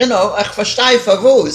you know, ich verstehe von wo